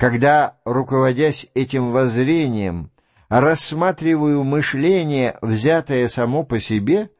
Когда, руководясь этим воззрением, рассматриваю мышление, взятое само по себе,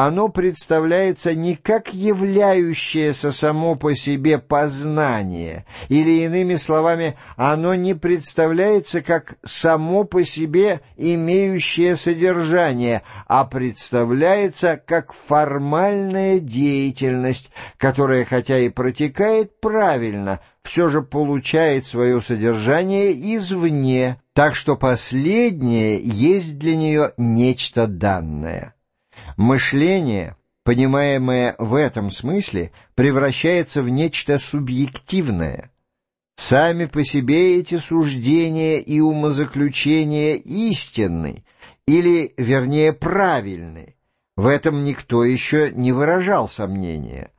оно представляется не как являющееся само по себе познание, или, иными словами, оно не представляется как само по себе имеющее содержание, а представляется как формальная деятельность, которая, хотя и протекает правильно, все же получает свое содержание извне, так что последнее есть для нее нечто данное. Мышление, понимаемое в этом смысле, превращается в нечто субъективное. Сами по себе эти суждения и умозаключения истинны, или, вернее, правильны. В этом никто еще не выражал сомнения.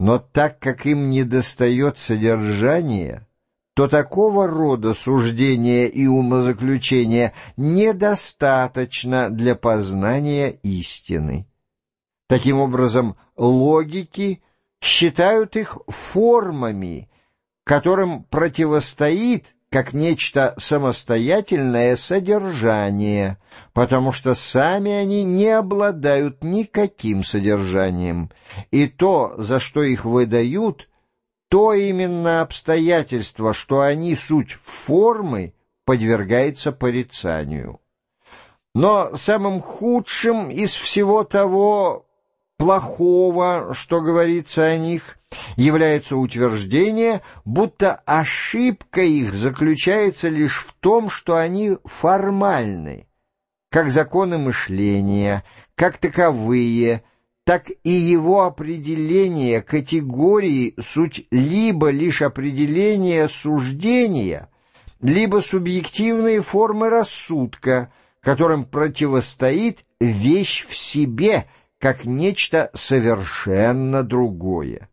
Но так как им недостает содержания, то такого рода суждения и умозаключения недостаточно для познания истины. Таким образом, логики считают их формами, которым противостоит как нечто самостоятельное содержание, потому что сами они не обладают никаким содержанием, и то, за что их выдают, то именно обстоятельство, что они суть формы, подвергается порицанию. Но самым худшим из всего того плохого, что говорится о них, является утверждение, будто ошибка их заключается лишь в том, что они формальны, как законы мышления, как таковые, так и его определение категории суть либо лишь определение суждения, либо субъективные формы рассудка, которым противостоит вещь в себе, как нечто совершенно другое.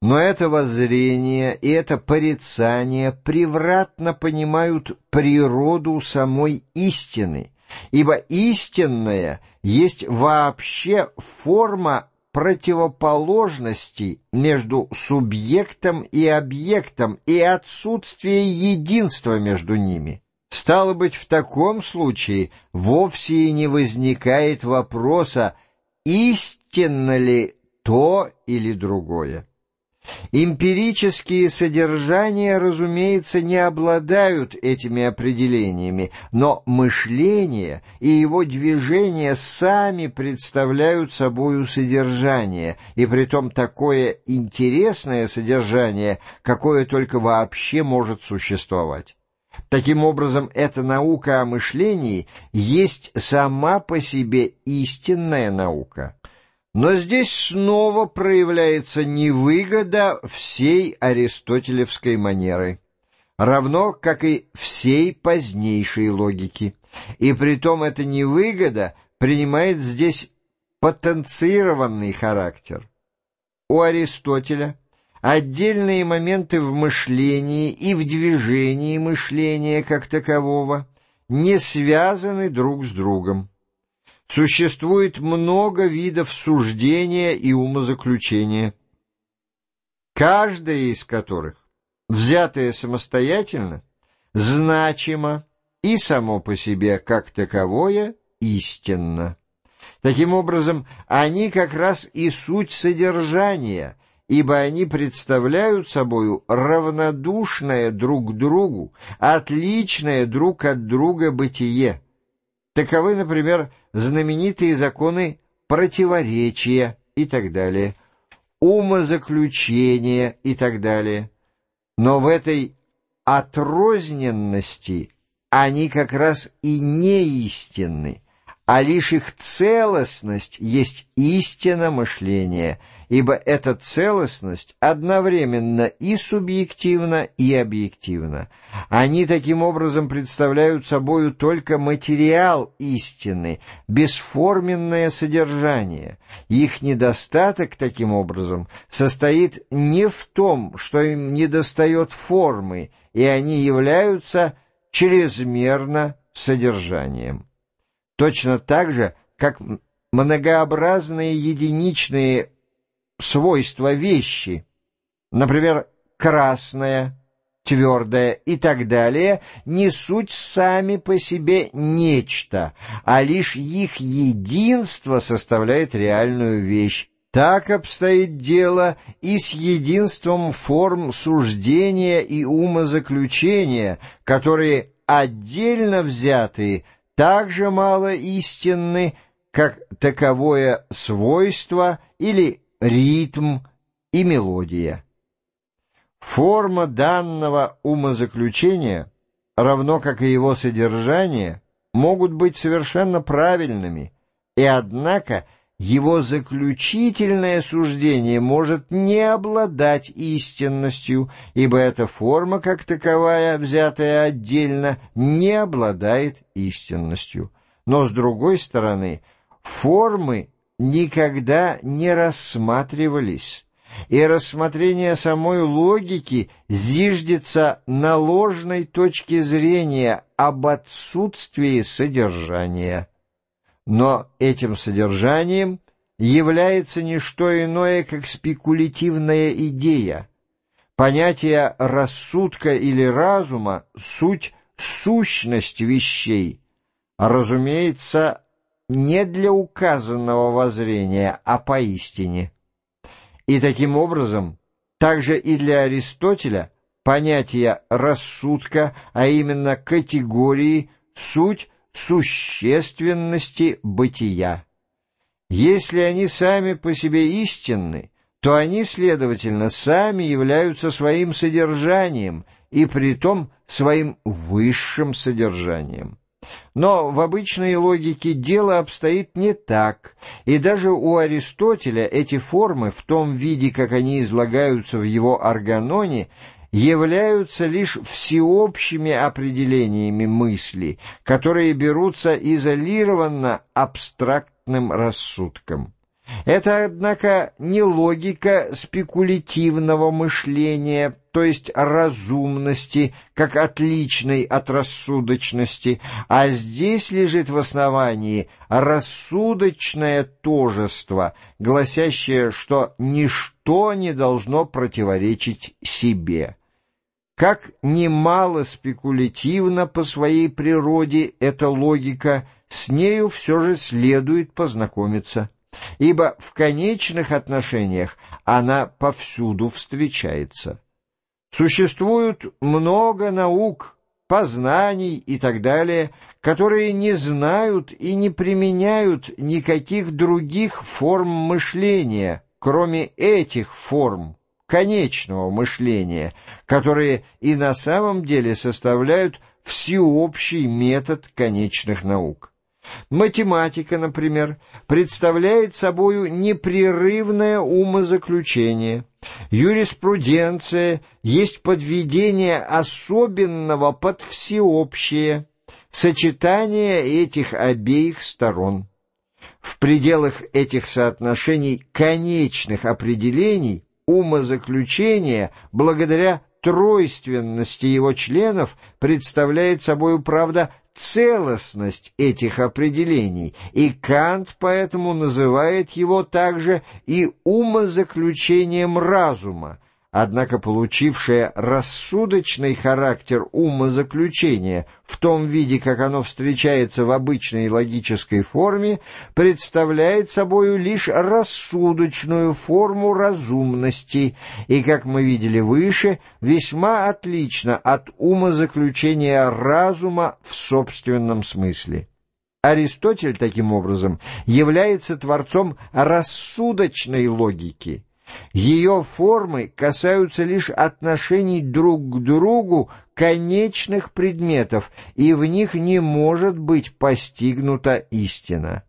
Но это воззрение и это порицание превратно понимают природу самой истины, ибо истинное есть вообще форма противоположности между субъектом и объектом и отсутствие единства между ними. Стало быть, в таком случае вовсе и не возникает вопроса, истинно ли то или другое. Эмпирические содержания, разумеется, не обладают этими определениями, но мышление и его движения сами представляют собою содержание, и притом такое интересное содержание, какое только вообще может существовать. Таким образом, эта наука о мышлении есть сама по себе истинная наука. Но здесь снова проявляется невыгода всей аристотелевской манеры, равно как и всей позднейшей логики. И притом эта невыгода принимает здесь потенцированный характер. У Аристотеля отдельные моменты в мышлении и в движении мышления как такового не связаны друг с другом. Существует много видов суждения и умозаключения, каждая из которых, взятая самостоятельно, значимо и само по себе как таковое истинно. Таким образом, они как раз и суть содержания, ибо они представляют собою равнодушное друг к другу, отличное друг от друга бытие. Таковы, например, знаменитые законы противоречия и так далее, умозаключения и так далее. Но в этой отрозненности они как раз и не истинны, а лишь их целостность есть истина мышления — ибо эта целостность одновременно и субъективна, и объективна. Они таким образом представляют собою только материал истины, бесформенное содержание. Их недостаток, таким образом, состоит не в том, что им недостает формы, и они являются чрезмерно содержанием. Точно так же, как многообразные единичные свойства вещи, например, красная, твердое и так далее, не суть сами по себе нечто, а лишь их единство составляет реальную вещь. Так обстоит дело и с единством форм суждения и умозаключения, которые отдельно взятые так же мало истинны, как таковое свойство или ритм и мелодия. Форма данного умозаключения, равно как и его содержание, могут быть совершенно правильными, и однако его заключительное суждение может не обладать истинностью, ибо эта форма, как таковая, взятая отдельно, не обладает истинностью. Но, с другой стороны, формы никогда не рассматривались, и рассмотрение самой логики зиждется на ложной точке зрения об отсутствии содержания. Но этим содержанием является не что иное, как спекулятивная идея. Понятие рассудка или разума — суть, сущность вещей, разумеется, не для указанного воззрения, а поистине. И таким образом, также и для Аристотеля понятие рассудка, а именно категории, суть существенности бытия. Если они сами по себе истинны, то они, следовательно, сами являются своим содержанием, и притом своим высшим содержанием. Но в обычной логике дело обстоит не так, и даже у Аристотеля эти формы, в том виде, как они излагаются в его органоне, являются лишь всеобщими определениями мысли, которые берутся изолированно абстрактным рассудком. Это, однако, не логика спекулятивного мышления, то есть разумности, как отличной от рассудочности, а здесь лежит в основании рассудочное тожество, гласящее, что ничто не должно противоречить себе. Как немало спекулятивна по своей природе эта логика, с нею все же следует познакомиться ибо в конечных отношениях она повсюду встречается. Существует много наук, познаний и так далее, которые не знают и не применяют никаких других форм мышления, кроме этих форм конечного мышления, которые и на самом деле составляют всеобщий метод конечных наук. Математика, например, представляет собою непрерывное умозаключение. Юриспруденция есть подведение особенного под всеобщее, сочетание этих обеих сторон. В пределах этих соотношений конечных определений умозаключение, благодаря тройственности его членов, представляет собою, правда, целостность этих определений, и Кант поэтому называет его также и умозаключением разума, однако получившее рассудочный характер умозаключения в том виде, как оно встречается в обычной логической форме, представляет собою лишь рассудочную форму разумности и, как мы видели выше, весьма отлично от умозаключения разума в собственном смысле. Аристотель, таким образом, является творцом рассудочной логики – ее формы касаются лишь отношений друг к другу конечных предметов, и в них не может быть постигнута истина.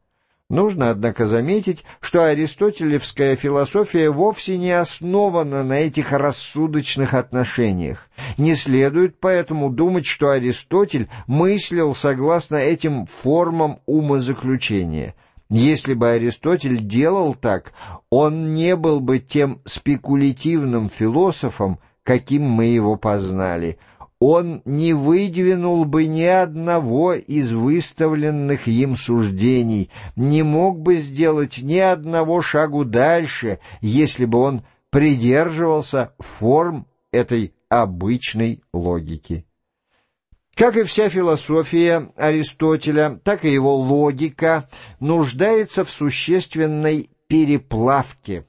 Нужно, однако, заметить, что аристотелевская философия вовсе не основана на этих рассудочных отношениях. Не следует поэтому думать, что Аристотель мыслил согласно этим формам умозаключения – если бы Аристотель делал так, он не был бы тем спекулятивным философом, каким мы его познали. Он не выдвинул бы ни одного из выставленных им суждений, не мог бы сделать ни одного шагу дальше, если бы он придерживался форм этой обычной логики. Как и вся философия Аристотеля, так и его логика нуждается в существенной переплавке,